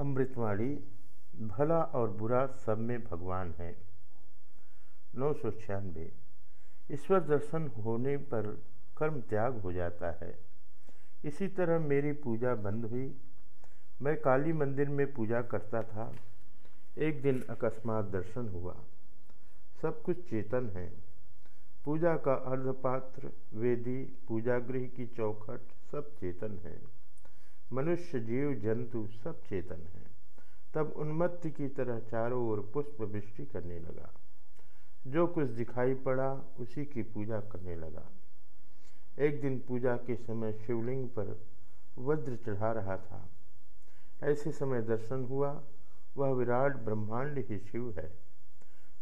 अमृतवाणी भला और बुरा सब में भगवान है। नौ सौ छियानवे। ईश्वर दर्शन होने पर कर्म त्याग हो जाता है। इसी तरह मेरी पूजा बंद हुई। मैं काली मंदिर में पूजा करता था। एक दिन अकस्मात दर्शन हुआ। सब कुछ चेतन है। पूजा का अर्धपात्र, वेदी पूजा गृह की चौखट सब चेतन है। मनुष्य जीव जंतु सब चेतन है। तब उन्मत्ति की तरह चारों ओर पुष्प वृष्टि करने लगा। जो कुछ दिखाई पड़ा, उसी की पूजा करने लगा। एक दिन पूजा के समय शिवलिंग पर वज्र चढ़ा रहा था। ऐसे समय दर्शन हुआ, वह विराट ब्रह्मांड ही शिव है।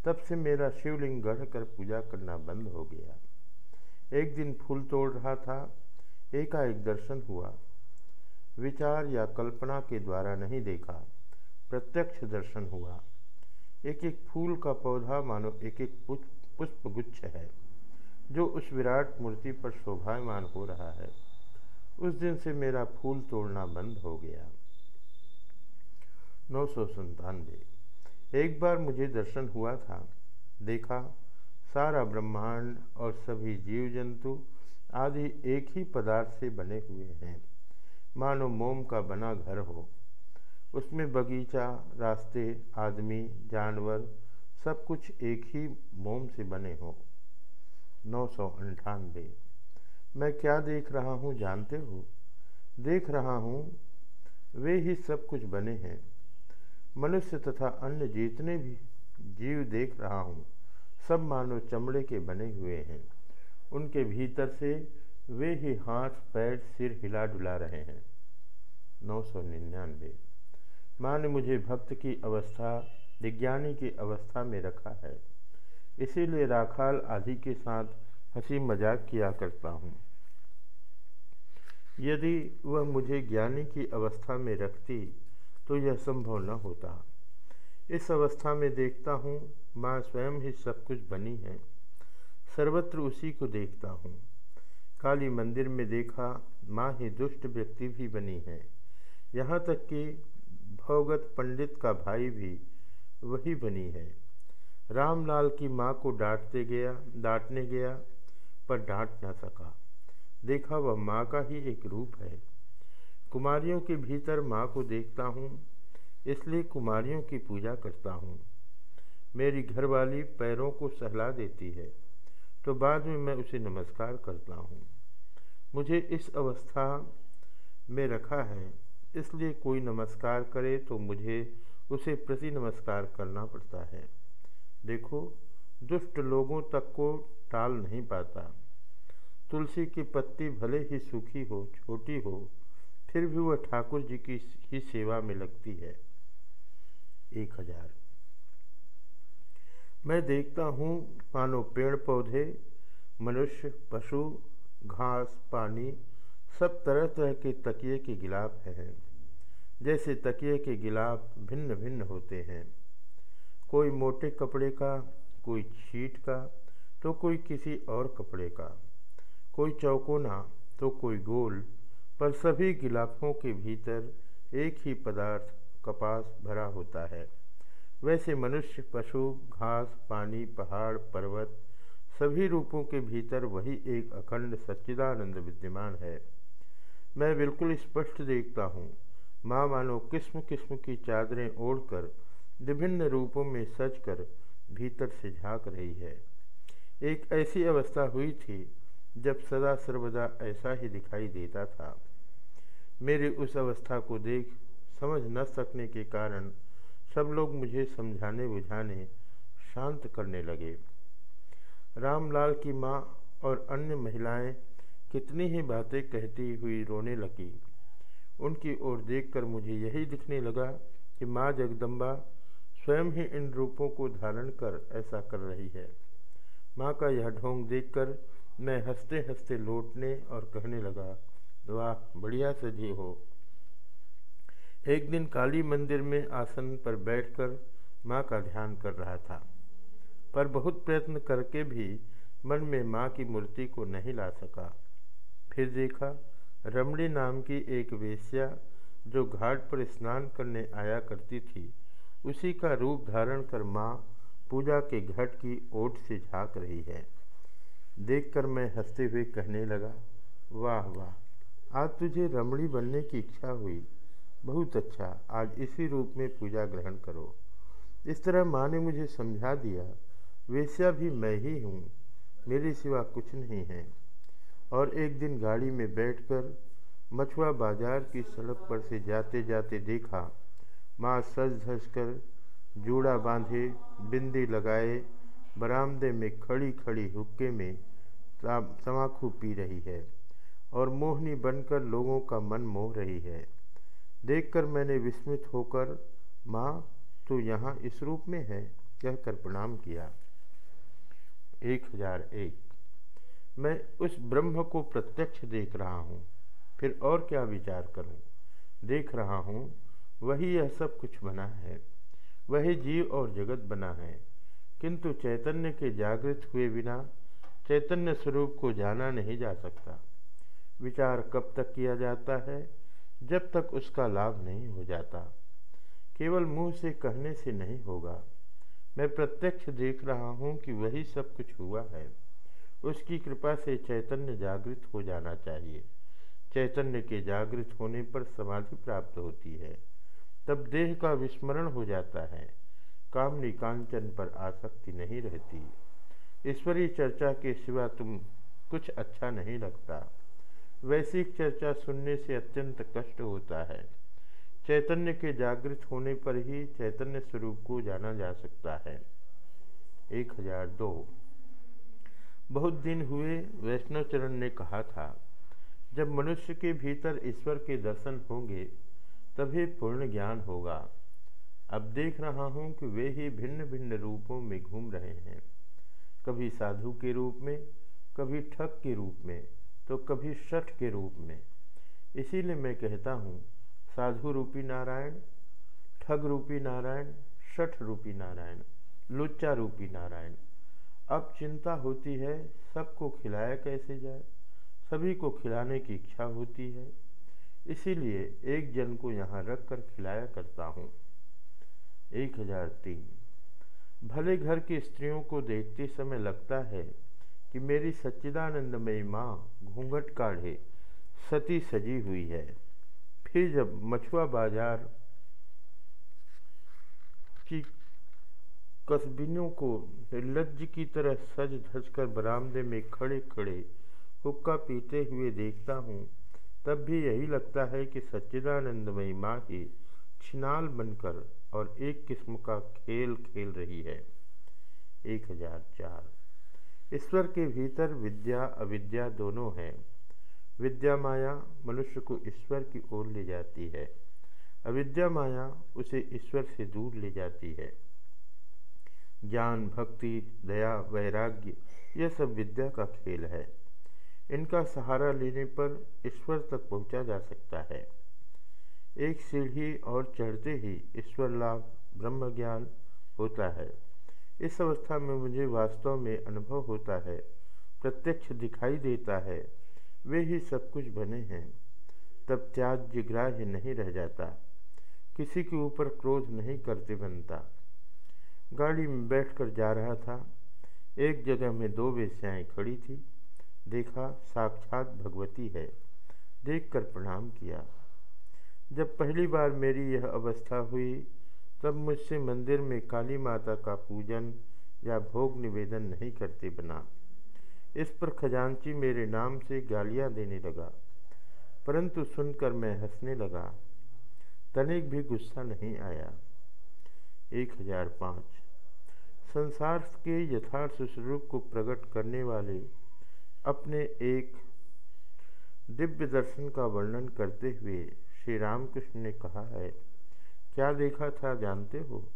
तब से मेरा शिवलिंग गढ़ कर पूजा करना बंद हो गया। एक दिन फूल तोड़ रहा था, एकाएक दर्शन हुआ। विचार या कल्पना के द्वारा नहीं देखा। प्रत्यक्ष दर्शन हुआ। एक एक फूल का पौधा मानो एक एक पुष्प गुच्छ है, जो उस विराट मूर्ति पर शोभायमान हो रहा है। उस दिन से मेरा फूल तोड़ना बंद हो गया। नौ सौ संतानवे एक बार मुझे दर्शन हुआ था। देखा, सारा ब्रह्मांड और सभी जीव जंतु आदि एक ही पदार्थ से बने हुए हैं। मानो मोम का बना घर हो। उसमें बगीचा, रास्ते, आदमी, जानवर सब कुछ एक ही मोम से बने हो। नौ सौ अंठानवे। मैं क्या देख रहा हूँ जानते हो? देख रहा हूँ, वे ही सब कुछ बने हैं। मनुष्य तथा अन्य जितने भी जीव देख रहा हूँ, सब मानो चमड़े के बने हुए हैं। उनके भीतर से वे ही हाथ, पैर, सिर हिला डुला रहे हैं। नौ सौ निन्यानवे। माँ ने मुझे भक्त की अवस्था, विज्ञानी की अवस्था में रखा है। इसीलिए राखाल आदि के साथ हँसी मज़ाक किया करता हूँ। यदि वह मुझे ज्ञानी की अवस्था में रखती तो यह संभव न होता। इस अवस्था में देखता हूँ, माँ स्वयं ही सब कुछ बनी है। सर्वत्र उसी को देखता हूँ। काली मंदिर में देखा, माँ ही दुष्ट व्यक्ति भी बनी है। यहाँ तक कि भवगत पंडित का भाई भी वही बनी है। रामलाल की माँ को डांटते गया, डांटने गया, पर डांट न सका। देखा, वह माँ का ही एक रूप है। कुमारियों के भीतर माँ को देखता हूँ, इसलिए कुमारियों की पूजा करता हूँ। मेरी घरवाली पैरों को सहला देती है। तो बाद में मैं उसे नमस्कार करता हूँ। मुझे इस अवस्था में रखा है, इसलिए कोई नमस्कार करे तो मुझे उसे प्रति नमस्कार करना पड़ता है। देखो, दुष्ट लोगों तक को टाल नहीं पाता। तुलसी की पत्ती भले ही सूखी हो, छोटी हो, फिर भी वह ठाकुर जी की ही सेवा में लगती है। एक हज़ार। मैं देखता हूँ मानो पेड़ पौधे मनुष्य, पशु, घास, पानी, सब तरह तरह के तकिए के गिलाफ हैं। जैसे तकिए के गिलाफ भिन्न भिन्न होते हैं। कोई मोटे कपड़े का, कोई छीट का तो कोई किसी और कपड़े का। कोई चौकोना तो कोई गोल, पर सभी गिलाफों के भीतर एक ही पदार्थ कपास भरा होता है। वैसे मनुष्य, पशु, घास, पानी, पहाड़, पर्वत, सभी रूपों के भीतर वही एक अखंड सच्चिदानंद विद्यमान है। मैं बिल्कुल स्पष्ट देखता हूँ, माँ मानो किस्म किस्म की चादरें ओढ़कर, विभिन्न रूपों में सज कर भीतर से झाँक रही है। एक ऐसी अवस्था हुई थी, जब सदा सर्वदा ऐसा ही दिखाई देता था। मेरी उस अवस्था को देख समझ न सकने के कारण सब लोग मुझे समझाने बुझाने शांत करने लगे। रामलाल की माँ और अन्य महिलाएँ कितनी ही बातें कहती हुई रोने लगी। उनकी ओर देखकर मुझे यही दिखने लगा कि माँ जगदम्बा स्वयं ही इन रूपों को धारण कर ऐसा कर रही है। माँ का यह ढोंग देखकर मैं हँसते हँसते लौटने और कहने लगा, वाह, बढ़िया सजी हो। एक दिन काली मंदिर में आसन पर बैठकर माँ का ध्यान कर रहा था। पर बहुत प्रयत्न करके भी मन में माँ की मूर्ति को नहीं ला सका। फिर देखा, रमणी नाम की एक वेश्या जो घाट पर स्नान करने आया करती थी, उसी का रूप धारण कर माँ पूजा के घट की ओट से झाँक रही है। देखकर मैं हँसते हुए कहने लगा, वाह वाह, आज तुझे रमणी बनने की इच्छा हुई। बहुत अच्छा आज इसी रूप में पूजा ग्रहण करो। इस तरह माँ ने मुझे समझा दिया, वेश्या भी मैं ही हूँ, मेरे सिवा कुछ नहीं है। और एक दिन गाड़ी में बैठकर मछुआ बाज़ार की सड़क पर से जाते जाते देखा। माँ सज धज कर जूड़ा बांधे, बिंदी लगाए, बरामदे में खड़ी खड़ी हुक्के में तमाखू पी रही है और मोहनी बनकर लोगों का मन मोह रही है। देखकर मैंने विस्मित होकर, माँ, तू यहाँ इस रूप में है? कहकर प्रणाम किया। एक हज़ार एक। मैं उस ब्रह्म को प्रत्यक्ष देख रहा हूँ। फिर और क्या विचार करूँ? देख रहा हूँ, वही यह सब कुछ बना है। वही जीव और जगत बना है। किंतु चैतन्य के जागृत हुए बिना, चैतन्य स्वरूप को जाना नहीं जा सकता। विचार कब तक किया जाता है? जब तक उसका लाभ नहीं हो जाता। केवल मुँह से कहने से नहीं होगा। मैं प्रत्यक्ष देख रहा हूँ कि वही सब कुछ हुआ है। उसकी कृपा से चैतन्य जागृत हो जाना चाहिए। चैतन्य के जागृत होने पर समाधि प्राप्त होती है। तब देह का विस्मरण हो जाता है। कामनी कांचन पर आसक्ति नहीं रहती। ईश्वरीय चर्चा के सिवा तुम कुछ अच्छा नहीं लगता। वैश्विक चर्चा सुनने से अत्यंत कष्ट होता है। चैतन्य के जागृत होने पर ही चैतन्य स्वरूप को जाना जा सकता है। एक हज़ार दो। बहुत दिन हुए, वैष्णव चरण ने कहा था, जब मनुष्य के भीतर ईश्वर के दर्शन होंगे, तभी पूर्ण ज्ञान होगा। अब देख रहा हूँ कि वे ही भिन्न भिन्न रूपों में घूम रहे हैं। कभी साधु के रूप में, कभी ठग के रूप में। तो कभी शठ के रूप में। इसीलिए मैं कहता हूँ, साधु रूपी नारायण, ठग रूपी नारायण, शठ रूपी नारायण, लुच्चा रूपी नारायण। अब चिंता होती है, सबको खिलाया कैसे जाए? सभी को खिलाने की इच्छा होती है। इसीलिए एक जन को यहाँ रख कर खिलाया करता हूँ। एक हज़ार तीन। भले घर की स्त्रियों को देखते समय लगता है कि मेरी सच्चिदानंदमयी माँ घूंघट काढ़े सती सजी हुई है। फिर जब मछुआ बाज़ार की कस्बिनों को निर्लज की तरह सज धज कर बरामदे में खड़े खड़े हुक्का पीते हुए देखता हूँ, तब भी यही लगता है कि सच्चिदानंदमयी माँ ही छिनाल बनकर और एक किस्म का खेल खेल रही है। एक हज़ार चार। ईश्वर के भीतर विद्या, अविद्या दोनों हैं। विद्या माया मनुष्य को ईश्वर की ओर ले जाती है। अविद्या माया उसे ईश्वर से दूर ले जाती है। ज्ञान, भक्ति, दया, वैराग्य, यह सब विद्या का खेल है। इनका सहारा लेने पर ईश्वर तक पहुँचा जा सकता है। एक सीढ़ी और चढ़ते ही ईश्वर लाभ ब्रह्म ज्ञान होता है। इस अवस्था में मुझे वास्तव में अनुभव होता है, प्रत्यक्ष दिखाई देता है। वे ही सब कुछ बने हैं। तब त्याग जिग्राह्य नहीं रह जाता। किसी के ऊपर क्रोध नहीं करते बनता। गाड़ी में बैठकर जा रहा था। एक जगह में दो वेश्याएँ खड़ी थी। देखा, साक्षात भगवती है। देखकर प्रणाम किया। जब पहली बार मेरी यह अवस्था हुई तब मुझसे मंदिर में काली माता का पूजन या भोग निवेदन नहीं करते बना। इस पर खजांची मेरे नाम से गालियाँ देने लगा। परंतु सुनकर मैं हंसने लगा। तनिक भी गुस्सा नहीं आया। एक हज़ार पाँच। संसार के यथार्थ स्वरूप को प्रकट करने वाले अपने एक दिव्य दर्शन का वर्णन करते हुए श्री रामकृष्ण ने कहा है क्या देखा था जानते हो?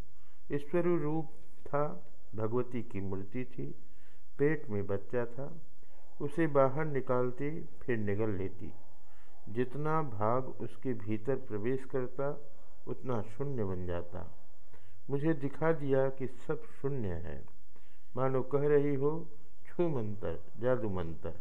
ईश्वरी रूप था, भगवती की मूर्ति थी, पेट में बच्चा था, उसे बाहर निकालती, फिर निगल लेती। जितना भाग उसके भीतर प्रवेश करता, उतना शून्य बन जाता। मुझे दिखा दिया कि सब शून्य है। मानो कह रही हो, छू मंत्र, जादू मंत्र।